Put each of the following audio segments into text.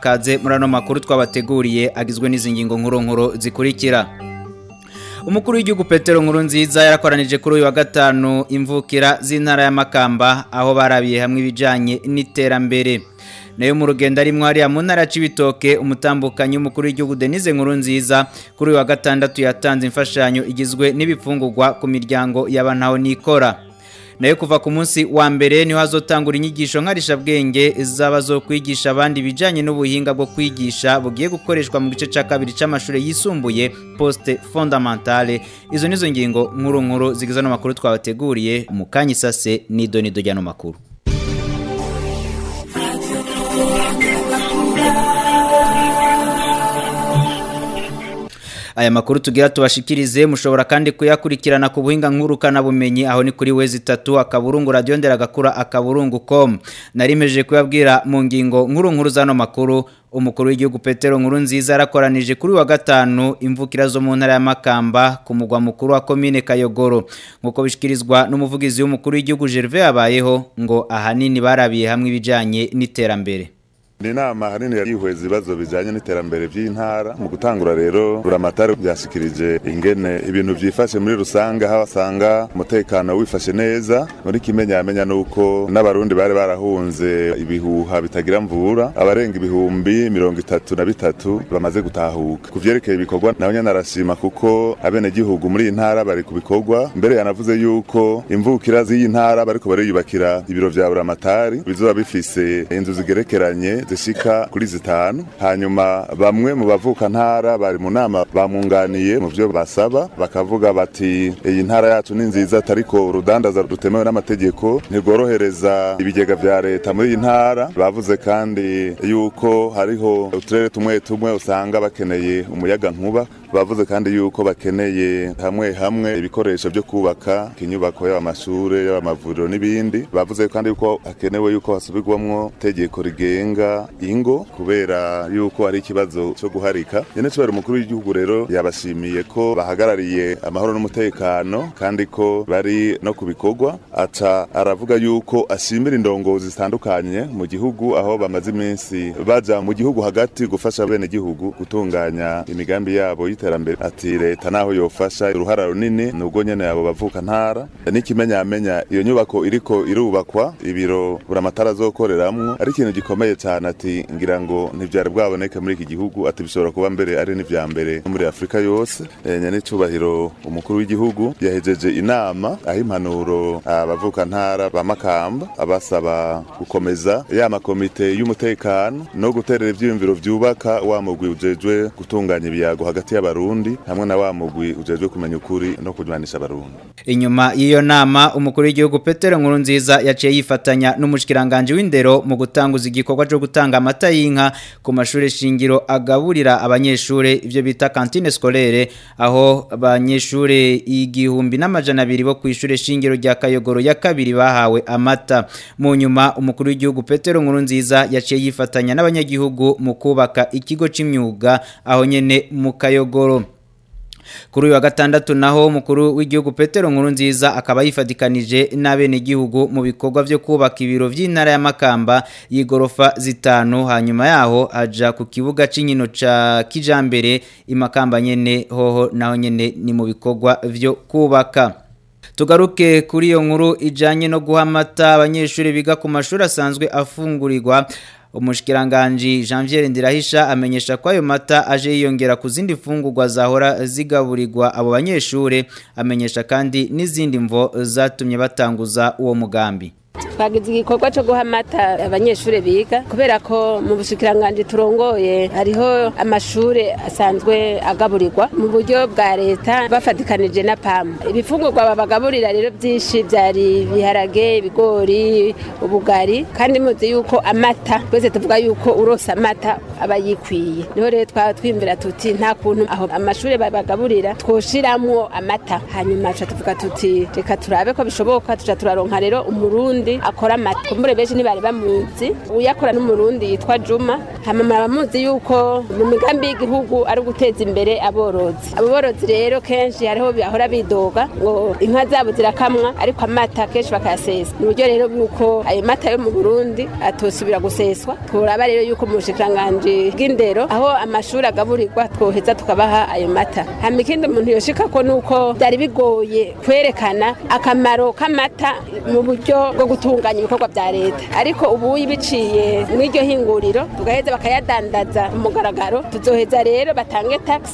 bakaze muri ano makuru twabateguriye agizwe n'izi ngingo nkuru nkuru zikurikira umukuru w'igihugu petero nkuru nziza yarakoranije kuri uyu wa gatanu imvukira z'intara ya makamba aho barabiye hamwe ibijyanye n'iterambere nayo mu rugendo arimo hariya mu ntara ya Cibitoke umutambukanyi w'umukuru w'igihugu denise nkuru nziza kuri uyu wa gatandatu yatanze imfashanyo igizwe n'ibifungugwa ku miryango y'abanaho nikora nayo kuva ku munsi wa mbere niho hazotangura inyigisho nkarishabwenge zaba zo kwigisha abandi ibijyanye n'ubuhinga bwo kwigisha bugiye gukoreshwa mu gice cya kabiri cy'amashuri yisumbuye poste fondamentale izo nizo ngingo nkuru nkuru zigize ano twabateguriye mu kanya isase n'idonido ry'ano makuru aya makuru tugira tubashikirize mushobora kandi kuyakurikirana ku buhinga nkurukana bumenyi aho ni kuri wezi 3 akaburungu radio nderagakura akaburungu.com narimeje kuyabwira mu ngingo nkuru nkuru zano makuru umukuru w'igihugu Petero nkuru nziza arakoranije kuri wa gatanu imvukira zo mu ntara ya Makamba ku mugwa mukuru wa commune Kayogoro nkuko bishikirizwa n'umuvugizi w'umukuru w'igihugu Gervais yabayeho ngo ahanini barabiye hamwe ibijyanye n'iterambere ni inama ahanini yari yihweza ibibazo bijyanye n'iterambere by’intara mu gutangura rero buramatari byashikirije ingene ibintu byifashe muri rusange aho wasanga umutekano wifashe neza muri kimenyamenya nuko n'abarundi bari barahunze ibihuha bitagira mvura abarenga ibihumbi mirongo itatu na bitatu bamaze gutahuka ku vyerekeye ibikorwa naho nyene arashima kuko abenegihugu muri iyi ntara bari ku bikorwa mbere yanavuze yuko imvukira z'iyi ntara bari bariyubakira ibiro vya buramatari bizoba bifise inzu zigerekeranye zishika kuri zitanu hanyuma bamwe mu bavuka ntara bari mu nama bamwunganiye mu byo basaba bakavuga bati iyi ntara yacu ni nziza ariko urudandaza rutemewe n'amategeko ntirworohereza ibigega bya leta muri iyi ntara bavuze kandi yuko hariho uturere tumwe tumwe usanga bakeneye umuyaga nkuba bavuze kandi yuko bakeneye hamwe hamwe ibikoresho byo kubaka inyubako y'amashuri y'amavuriro n'ibindi bavuze kandi yuko hakenewe yuko hasubirwamwo itegeko rigenga ingo kubera yuko hari ikibazo cyo guharika nyine tubera umukuru w'igihugu rero yabashimiye ko bahagarariye amahoro n'umutekano kandi ko bari no ku bikorwa aca aravuga yuko ashimira indongozi zitandukanye mu gihugu aho bamaze iminsi bajya mu gihugu hagati gufasha bene gihugu gutunganya imigambi yabo y'iterambere y'iterambere ati leta naho yofasha uruhara runini nubwo nyene abo bavuka ntara n'ikimenyamenya iyo nyubako iriko irubakwa ibiro buramatara azokoreramwo ari ikintu gikomeye cyane ati ngira ngo ntibyari bwaboneke muri iki gihugu ati bishobora kuba mbere ari n'ivya mbere muri Afrika yose eh, enya umukuru w'igihugu yahejeje inama aho impanuro abavuka ntara ba makamba abasaba gukomeza ya makomite y'umutekano no guterera ibyiyumviro byubaka wa mugwi ujejwe gutunganya ibiyago hagati y'aba y'abarundi hamwe na wa mugwi ujejwe kumenya ukuri no kurwanisha abarundi inyuma iyo nama umukuru w'igihugu Petero Nkurunziza yaciye yifatanya n'umushikiranganje w'indero mu gutanguza igikorwa cyo gutanga amata y'inka ku mashuri shingiro agaburira abanyeshuri ibyo bita cantine scolaire aho abanyeshuri igihumbi n'amajana abiri bo kwishuri shingiro rya Kayogoro ya kabiri bahawe amata mu nyuma umukuru w'igihugu Petero Nkurunziza yaciye yifatanya n'abanyagihugu mu kubaka ikigo cy'imyuga aho nyene mu Kayogoro ngoro kuri uyu wa gatandatu naho umukuru w'igihugu Petero nkuru nziza akaba yifatikanije n'abenegihugu mu bikorwa byo kubaka ibiro by'intara ya Makamba y'igorofa zitanu hanyuma yaho aja ku kibuga cy'inkino cya kijambere imakamba nyene hoho naho nyene ni mu bikorwa byo kubaka tugaruke kuri iyo nkuru ijyanye no guha amata abanyeshuri biga ku mashuri asanzwe afungurirwa umushikiranganji Janvier Ndirahisha amenyesha ko ayo mata aje yiyongera ku zindi fungurwa zahora zigaburirwa abo banyeshure amenyesha kandi n'izindi mvo zatumye batanguza uwo mugambi twagize igikorwa cyo guha amata abanyeshuri biga kubera ko mu bushikiranganji turongoye hariho amashuri asanzwe agaburirwa mu buryo bwa leta bafatikanije na pamu ibifungurwa babagaburira rero byinshi byari ibiharage ibigori ubugari kandi muzi yuko amata twese tuvuga yuko urose amata aba yikwiye niho rero twaba twiyumvira tuti nta kuntu aho amashuri babagaburira twoshiramo amata hanyuma tuca tuvuga tuti reka turabe ko bishoboka tuca turaronka rero umurundi n'umurundi akora amata kumbure benshi ntibari bamuzi uyakora n'umurundi yitwa juma hamama abamuzi yuko mu migambi y'igihugu ari uguteza imbere aborozi abo borozi rero kenshi hariho bahora bidoga ngo inka zabo zirakamwa ariko amata kenshi bakayasesa ni uburyo rero bw'uko ayo mata yo mu burundi atosubira guseswa turaba rero yuko mu bushikiranganji bw'indero aho amashuri agaburirwa twoheza tukabaha ayo mata hama ikindi umuntu yoshikako ni uko byari bigoye kwerekana akamaro k'amata mu buryo bwo gusa gutunganya ibikorwa bya leta ariko ubu biciye mw'iryo hinguriro tugaheza bakayadandaza umugaragaro tuzoheza rero batange tagisi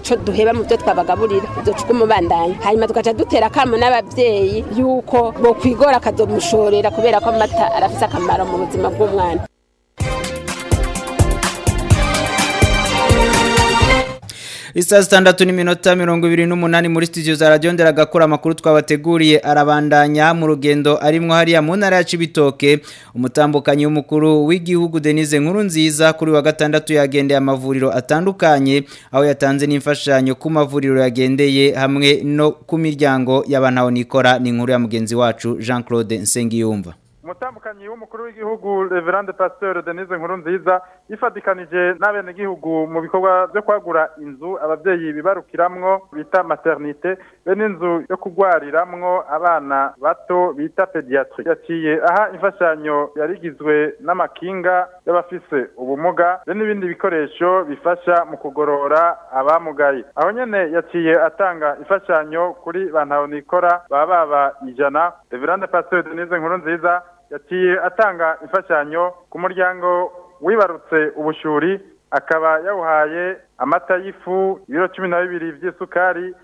icyo duheba mu byo twabagaburira ducuka umubandanya hanyuma tugaca dutera akamo n'ababyeyi yuko bo kwigora akazomushorera kubera ko amata arafise akamaro mu buzima bw'umwana Isa zitandatu n'iminota mirongo ibiri n'umunani muri studio za radio nderagakora amakuru twabateguriye arabandanya mu rugendo arimwo hariya mu ntara ya Cibitoke umutambukanyi w'umukuru w'igihugu Denise nziza kuri wa gatandatu yagendeye amavuriro atandukanye aho yatanze n'imfashanyo ku mavuriro yagendeye hamwe no ku miryango y'abantu nikora ni inkuru ya mugenzi wacu Jean Claude Nsengiyumva umutambukanyi w'umukuru w'igihugu reverande pasiteri denise Nkuru nziza yifatikanije n'abenegihugu mu bikorwa byo kwagura inzu ababyeyi bibarukiramwo bita maternite be n'inzu yo kugwariramwo abana bato bita pediatri yaciye aha imfashanyo yarigizwe n'amakinga y'abafise ubumuga be n'ibindi bikoresho bifasha mu kugorora abamugaye aho nyene yaciye atanga imfashanyo kuri bantahonikora baba baba ijana reverande pasiteri denise nkurunziza yaciye atanga imfashanyo ku muryango wibarutse ubushyuri akaba yawuhaye amata y'ifu ibiro cumi na bibiri by'isukari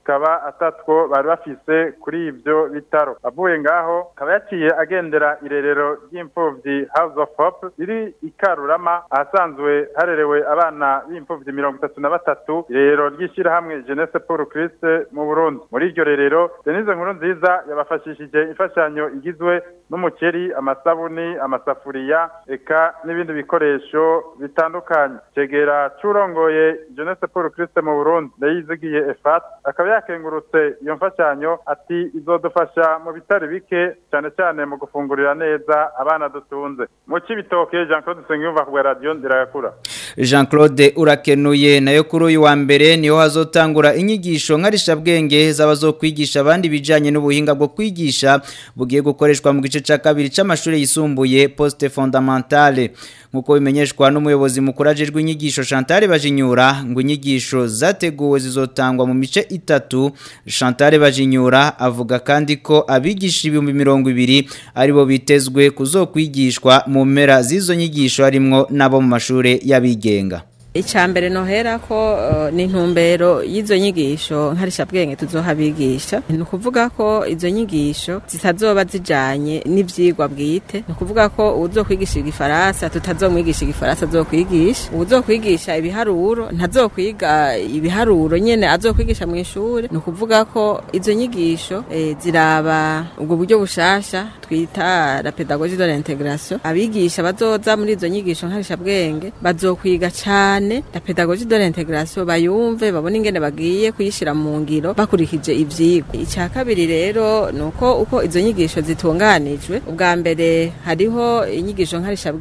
akaba atatwo bari bafise kuri ibyo bitaro avuye ngaho akaba yaciye agendera irerero ry'imfubyi house of hope riri i karurama ahasanzwe harerewe abana b'imfubyi mirongo itatu na batatu irerero ry'ishyirahamwe jeunesse Paul christ mu burundi Burundi muri iryo rerero Denise Nkuru nziza yabafashishije imfashanyo igizwe n'umuceri amasabune amasafuriya eka n'ibindi bikoresho bitandukanye cegera curongoye jeunesse paul christ mu burundi ndayizigiye efat akaba yakengurutse iyo mfashanyo ati izodufasha mu bitari bike cyane cyane mu gufungurira neza abana dutunze mu cibitoke jean claude nsengiyumva ku radiyo ndirayakura jean claude urakenuye nayo kuri uyu wa mbere niho hazotangura inyigisho nkarishabwenge z'abazokwigisha abandi bijanye n'ubuhinga bwo kwigisha bugiye gukoreshwa mu cyiciro cya kabiri cy'amashuri yisumbuye poste fondamentale nk'uko bimenyeshwa n'umuyobozi mukuru ajejwe inyigisho Chantal Bajinyura ngo inyigisho zateguwe zizotangwa mu mice itatu Chantal Bajinyura avuga kandi ko abigisha ibihumbi mirongo ibiri aribo bitezwe kuzokwigishwa mu mpera z'izo nyigisho harimo nabo mu mashuri y'abigenga icya mbere nohera ko eh, ni intumbero y'izo nyigisho nkarishabwenge tuzohabigisha ni ukuvuga ko izo nyigisho zitazoba zijyanye n'ibyigwa bwite ni ukuvuga ko uwuzokwigisha igifaransa tutazomwigisha igifaransa azokwigisha uwuzokwigisha ibiharuro ntazokwiga ibiharuro nyine azokwigisha mu ishuri ni ukuvuga ko izo nyigisho eh, ziraba ubwo buryo bushasha twita la pedagogie de l'integration abigisha bazoza muri izo nyigisho nkarishabwenge bazokwiga cyane cyane na pedagogi de l'integration bayumve babone ingene bagiye kuyishyira mu ngiro bakurikije ivyigwa icya kabiri rero nuko uko izo nyigisho zitunganijwe ubwa mbere hariho inyigisho nkarisha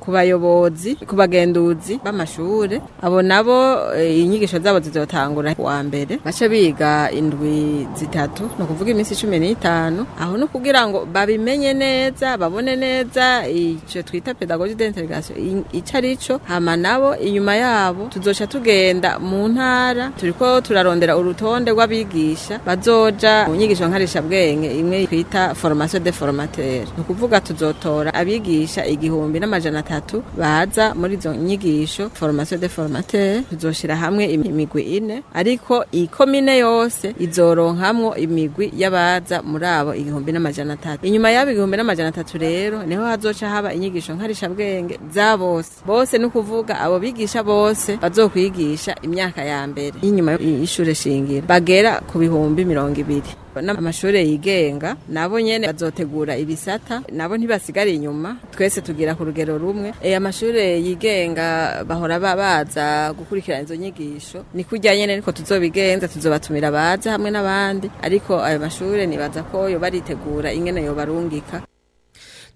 ku bayobozi ku bagenduzi b'amashuri abo nabo eh, inyigisho zabo zizotangura wa mbere bace biga indwi zitatu no kuvuga iminsi cumi 15 aho no kugira ngo babimenye neza babone neza icyo twita pedagogi icyo integration icarico hama nabo inyuma yabo tuzoca tugenda mu ntara turiko turarondera urutonde rw'abigisha bazoja mu nyigisho nkarisha imwe twita formation de formateur ni ukuvuga tuzotora abigisha igihumbi n'amajana atatu baza muri izo nyigisho formation de formateur tuzoshira hamwe imigwi ine ariko ikomine yose izoronkamwo imigwi y'abaza muri abo igihumbi n'amajana atatu inyuma y'abo igihumbi n'amajana atatu rero niho hazoca haba inyigisho nkarisha za bose bose ni ukuvuga abo bigisha bose bazokwigisha imyaka ya mbere y'inyuma y'ishure shingiro bagera ku bihumbi mirongo ibiri n'amashuri yigenga nabo nyene bazotegura ibisata nabo ntibasigare inyuma twese tugira ku rugero rumwe aya eh, amashuri yigenga bahora baza gukurikirana izo nyigisho ni kurya nyene niko tuzobigenza tuzobatumira baza hamwe n'abandi ariko ayo mashuri nibaza ko yo baritegura ingene yo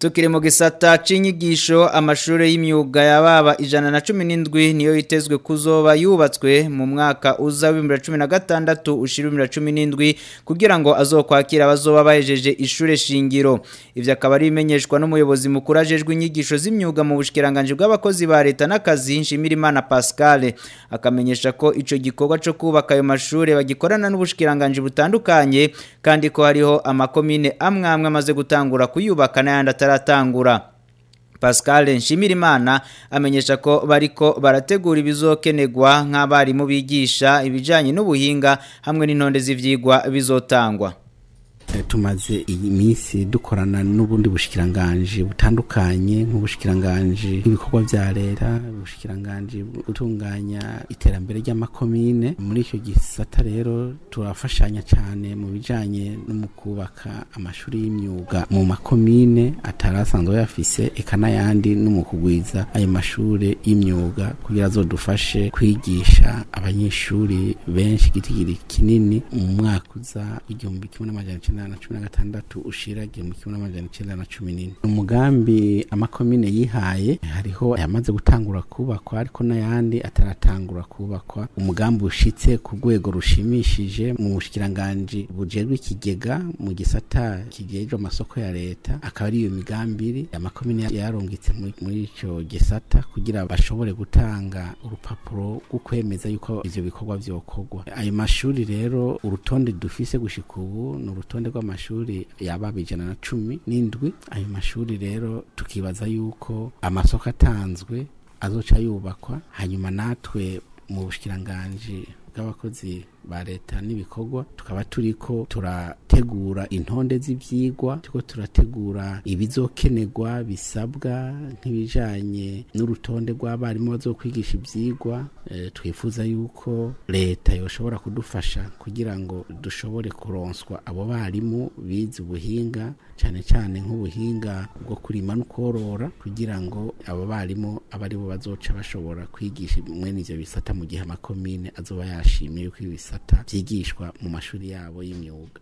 tukiri mu gisata cy'inyigisho amashuri y'imyuga ya baba ijana na cumi n'indwi niyo yitezwe kuzoba yubatswe mu mwaka uza w'ibihumbi cumi na gatandatu ushyira ibihumbi cumi n'indwi kugira ngo azokwakira abazoba bahejeje ishuri shingiro ibyo akaba ari ibimenyeshwa n'umuyobozi mukuru ajejwe inyigisho z'imyuga mu bushyikiranganji bw'abakozi ba leta n'akazi nshimirimana pascal akamenyesha ko icyo gikorwa cyo kubaka ayo mashuri bagikorana n'ubushyikiranganji butandukanye kandi ko hariho amakomine amwamwe amaze gutangura kuyubaka n'ayandi itaratangura pascal nshimirimana amenyesha ko bariko barategura ibizokenegwa nk'abarimu bigisha ibijyanye n'ubuhinga hamwe n'intonde z'ibyigwa bizotangwa Eh, tumaze iyi minsi dukorana n'ubundi bushikiranganje butandukanye nk'ubushikiranganje bw'ibikorwa bya leta ubushikiranganje gutunganya iterambere ry'amakomine muri icyo gisata rero turafashanya cyane mu bijyanye no mu kubaka amashuri y'imyuga mu makomine atarasanzwe yafise eka n'ayandi no mu kugwiza ayo mashuri y'imyuga kugira dufashe kwigisha abanyeshuri benshi igitigiri kinini mu mwaka uza igihumbi kimwe n'amajana na cumi na gatandatu ushirage mu kimwe n'amajana icyenda na cumi n'ine umugambi amakomine yihaye hariho ayamaze gutangura kubakwa ariko n'ayandi ataratangura kubakwa umugambi ushitse ku rwego rushimishije mu bushikiranganji bujejwe ikigega mu gisata kijejwe amasoko ya leta akaba ari iyo migambi iri amakomine yarungitse muri icyo gisata kugira bashobore gutanga urupapuro rwo kwemeza yuko ivyo bikorwa vyokorwa ayo mashuri rero urutonde dufise gushika ubu ni urutonde rw'amashuri yaba ijana na cumi n'indwi ayo mashuri rero tukibaza yuko amasoko atanzwe azoca yubakwa hanyuma natwe mu bushikiranganji bw'abakozi ba leta n'ibikorwa tukaba turiko turategura intonde z'ivyigwa turiko turategura ibizokenerwa bisabwa nk'ibijanye n'urutonde rw'abarimu bazokwigisha ivyigwa e, twifuza yuko leta yoshobora kudufasha kugira ngo dushobore kuronswa abo barimu bize ubuhinga cyane cyane nk'ubuhinga bwo kurima no korora kugira ngo abo barimu aba aribo bazoca bashobora kwigisha mwene ivyo bisata mu gihe amakomine azoba yashimye yuko ibisa bisata byigishwa mu mashuri yabo y'imyuga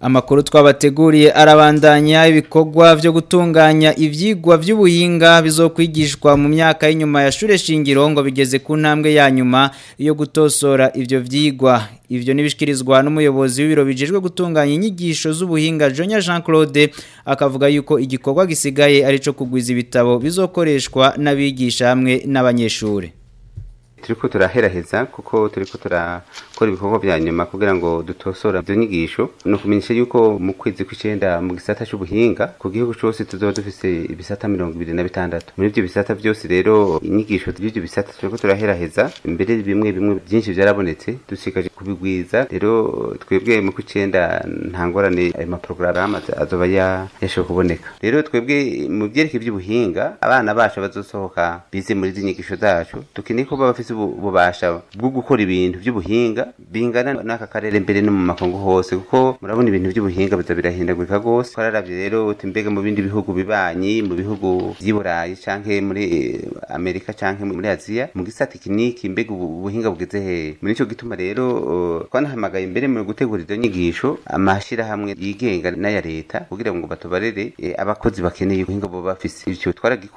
amakuru twabateguriye arabandanya ibikorwa byo gutunganya ibyigwa by'ubuhinga bizokwigishwa mu myaka y'inyuma ya shure shingiro ngo bigeze ku ntambwe ya nyuma yo gutosora ibyo byigwa ibyo nibishyikirizwa n'umuyobozi w'ibiro bijejwe gutunganya inyigisho z'ubuhinga jonya jean claude akavuga yuko igikorwa gisigaye ari cyo kugwiza ibitabo bizokoreshwa n'abigisha hamwe n'abanyeshuri turi ko turaheraheza kuko turi ko turakora ibikorwa bya nyuma kugira ngo dutosora izo nyigisho ni ukumenyesha yuko mu kwezi kw'icyenda mu gisata cy'ubuhinga ku gihugu cyose tuzaba dufite ibisata mirongo ibiri na bitandatu muri ibyo bisata byose rero inyigisho by'ibyo bisata turi ko turaheraheza mbere bimwe bimwe byinshi byarabonetse dusigaje kubigwiza rero twebwe mu kw'icyenda nta ngorane ayo maporogaramu azaba yashobora kuboneka rero twebwe mu byerekeye by'ubuhinga abana bacu bazosohoka bize muri izi nyigisho zacu dukeneye ko baba bafite bafite ububasha bwo gukora ibintu by'ubuhinga bingana n'aka karere mbere no mu makongo hose kuko murabona ibintu by'ubuhinga biza birahindagurika rwose twararabye rero mbega mu bindi bihugu bibanyi mu bihugu by'iburayi canke muri eh, amerika canke muri aziya mu gisata kiniki mbega ubuhinga bugeze hehe muri ico gituma rero oh, twanahamagaye imbere mu gutegura izo nyigisho amashirahamwe yigenga n'aya leta kugira ngo batubarere eh, abakozi bakeneye ubuhinga bo bafise ico twaragikoze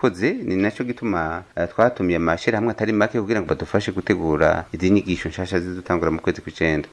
ni naco gituma eh, twatumiye amashirahamwe atari make kugira ngo badufashe gutegura izi nyigisho nshyashya zidutangura mu kwezi kw'icyenda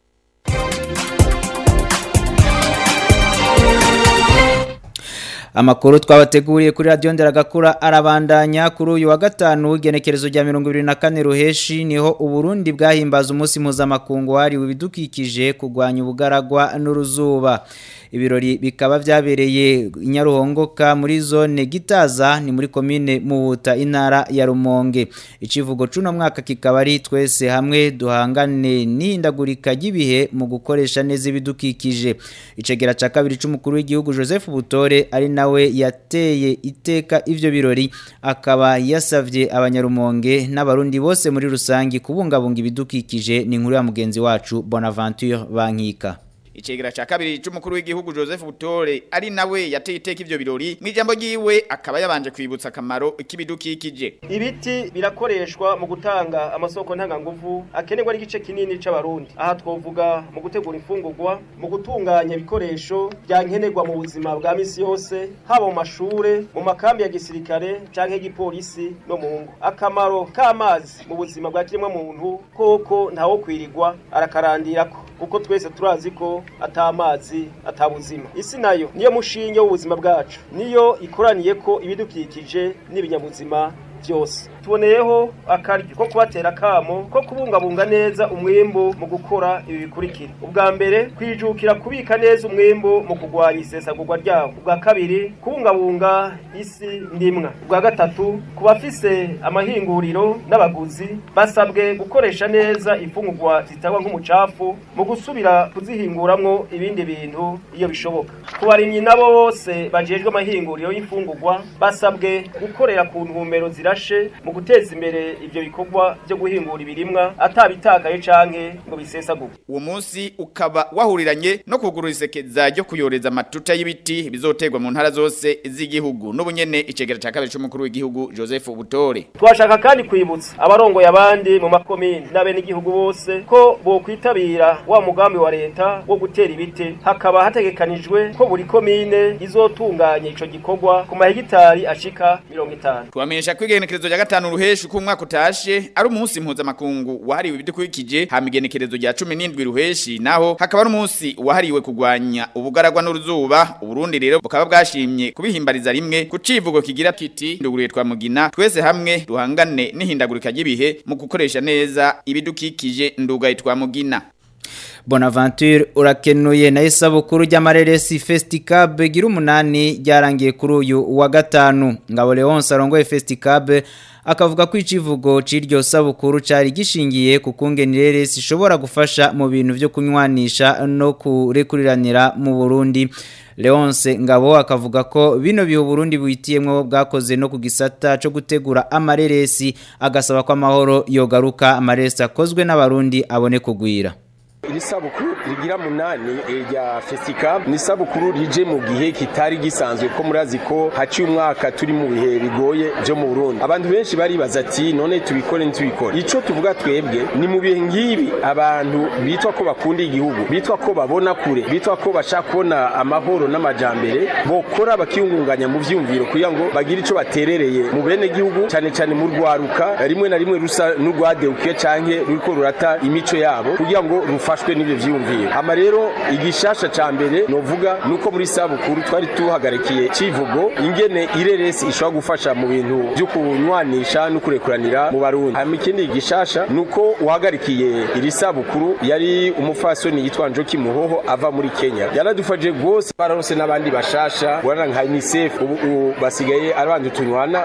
amakuru twabateguriye kuri radiyo nderagakura arabandanya kuri uyu wa gatanu w'igenekerezo rya mirongo irindwi na kane ruheshi niho uburundi bwahimbaza umunsi mpuzamakungu wahariwe ibidukikije kurwanya ubugaragwa n'uruzuba ibirori bikaba byabereye nyaruhongoka muri zone gitaza ni muri komine muhuta intara ya rumonge ikivugo cy'uno mwaka kikaba ari twese hamwe duhangane n'ihindagurika ry'ibihe mu gukoresha neza ibidukikije icegera cya kabiri cy'umukuru w'igihugu joseph butore ari nawe yateye iteka ibyo birori akaba yasabye abanyarumonge n'abarundi bose muri rusange kubungabunga ibidukikije ni inkuru ya mugenzi wacu bonaventure bankika icegera ca kabiri c'umukuru w'igihugu Joseph Butore ari nawe yateye iteka ivyo birori mw'ijambo ryiwe akaba yabanje kwibutsa akamaro k'ibidukikije ibiti birakoreshwa mu gutanga amasoko ntanganguvu akenerwa n'igice kinini c'abarundi aha twovuga mu gutegura imfungurwa mu gutunganya ibikoresho byankenerwa mu buzima bwa misi yose haba mu mashure mu makambi ya gisirikare canke y'igipolisi no mu akamaro k'amazi mu buzima bwa kiremwa muntu koko ntawo kwirirwa arakarandirako kuko twese turazi ko atamazi atabuzima isi nayo niyo mushinge w'ubuzima bwacu niyo ikoraniye ko ibidukikije n'ibinyabuzima byose tuboneyeho akaryo ko kubatera akamo ko kubungabunga neza umwembo mu gukora ibi bikurikira ubwa mbere kwijukira kubika neza umwimbu mu kurwanya isesagurwa ryawo ubwa kabiri kubungabunga isi ndimwa ubwa gatatu ku bafise amahinguriro n'abaguzi basabwe gukoresha neza imfungurwa zitangwa nk'umucafu mu gusubira kuzihinguramo ibindi bintu iyo bishoboka ku barimyi nabo bose bajejwe amahinguriro y'imfungurwa basabwe gukorera ku ntumbero zirashe mu guteza imbere ivyo bikorwa byo guhingura ibirimwa atabitakaye canke ngo bisesaguke uwo munsi ukaba wahuriranye no kugurura isekeza ryo kuyoreza amatuta y'ibiti bizoterwa mu ntara zose z'igihugu n'ubunyene icegera ca kabiri c'umukuru w'igihugu Joseph Butore twashaka kandi kwibutsa abarongoye abandi mu makomini nabe n'igihugu bose ko bokwitabira wa mugambi wa leta wo gutera ibiti hakaba hategekanijwe ko buri komine izotunganya ico gikorwa ku mahegitari ashika 50 twamenyesha kwigenekerezo rya gatanu gusobanura uheshu ko umwaka utashe ari umunsi mpuzamakungu wahariwe ibidukurikije hama igenekerezo rya 17 ruheshi naho hakaba ari umunsi wahariwe kurwanya ubugaragwa n'uruzuba uburundi rero bukaba bwashimye kubihimbariza rimwe kucivugo kigira kiti nduguriye twa mugina twese hamwe duhangane n'ihindagurika ry'ibihe mu gukoresha neza ibidukikije ndugaye twa mugina Bonaventure urakenuye na isabukuru ry'amareresi Festicab gira umunani ryarangiye kuri uyu wa gatanu ngabo Leonce arongoye akavuga ko icivugo cy'iryo sabukuru cyari gishingiye ku kungenire resi ishobora gufasha mu bintu byo kunywanisha no kurekuriranira mu Burundi Leonce Ngabo akavuga ko bino biho Burundi buitiyemwe bwakoze no kugisata cyo gutegura amareresi agasaba ko amahoro yogaruka amareresi akozwe n'abarundi abone kugwira iri sabukuru rigira munani rya fesika ni isabukuru rije mu gihe kitari gisanzwe ko murazi ko haciye umwaka turi mu bihe bigoye byo mu burundi abantu benshi baribaza ati none tubikore ntitubikore icyo tuvuga twebwe ni mu bihe ngibi abantu bitwa ko bakunda igihugu bitwa ko babona kure bitwa ko bashaka kubona amahoro n'amajambere bokora bakiyungunganya mu byumviro kugira ngo bagire icyo baterereye mu bene gihugu cyane cyane mu rwaruka rimwe na rimwe rusa n'urwadeukiye canke ruriko rurata imico yabo kugira ngo rufa bafashwe n'ibyo byiyumviro ama rero igishasha cya mbere novuga nuko muri sabukuru twari tuhagarikiye kivugo ingene ireresi ishobora gufasha mu bintu byo kunywanisha no kurekuranira mu barundi hama ikindi gishasha nuko uhagarikiye iri sabukuru yari umufasoni yitwa Njoki Muhoho ava muri Kenya yaradufashije rwose bararose n'abandi bashasha guhana nka UNICEF ubu basigaye abandi tunywana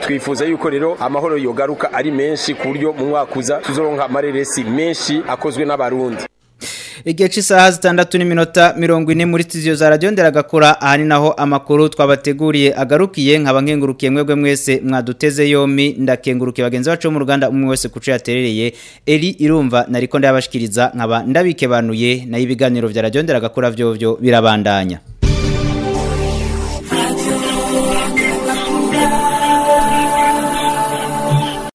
twifuza yuko rero amahoro yogaruka ari menshi ku buryo mu mwaka uza tuzoronka amareresi menshi akozwe n'abarundi igihe cy'isaha zitandatu n'iminota mirongo ine muri tiziyo za radiyo nderagakura ahanini naho amakuru twabateguriye agarukiye nkaba nkengurukiye mwebwe mwese mwaduteze yombi ndakengurukiye bagenzi bacu bo mu ruganda umwe wese ku cyo yaterereye eri irumva nariko ndayabashikiriza nkaba ndabikebanuye nayo ibiganiro bya radiyo nderagakura byo byo birabandanya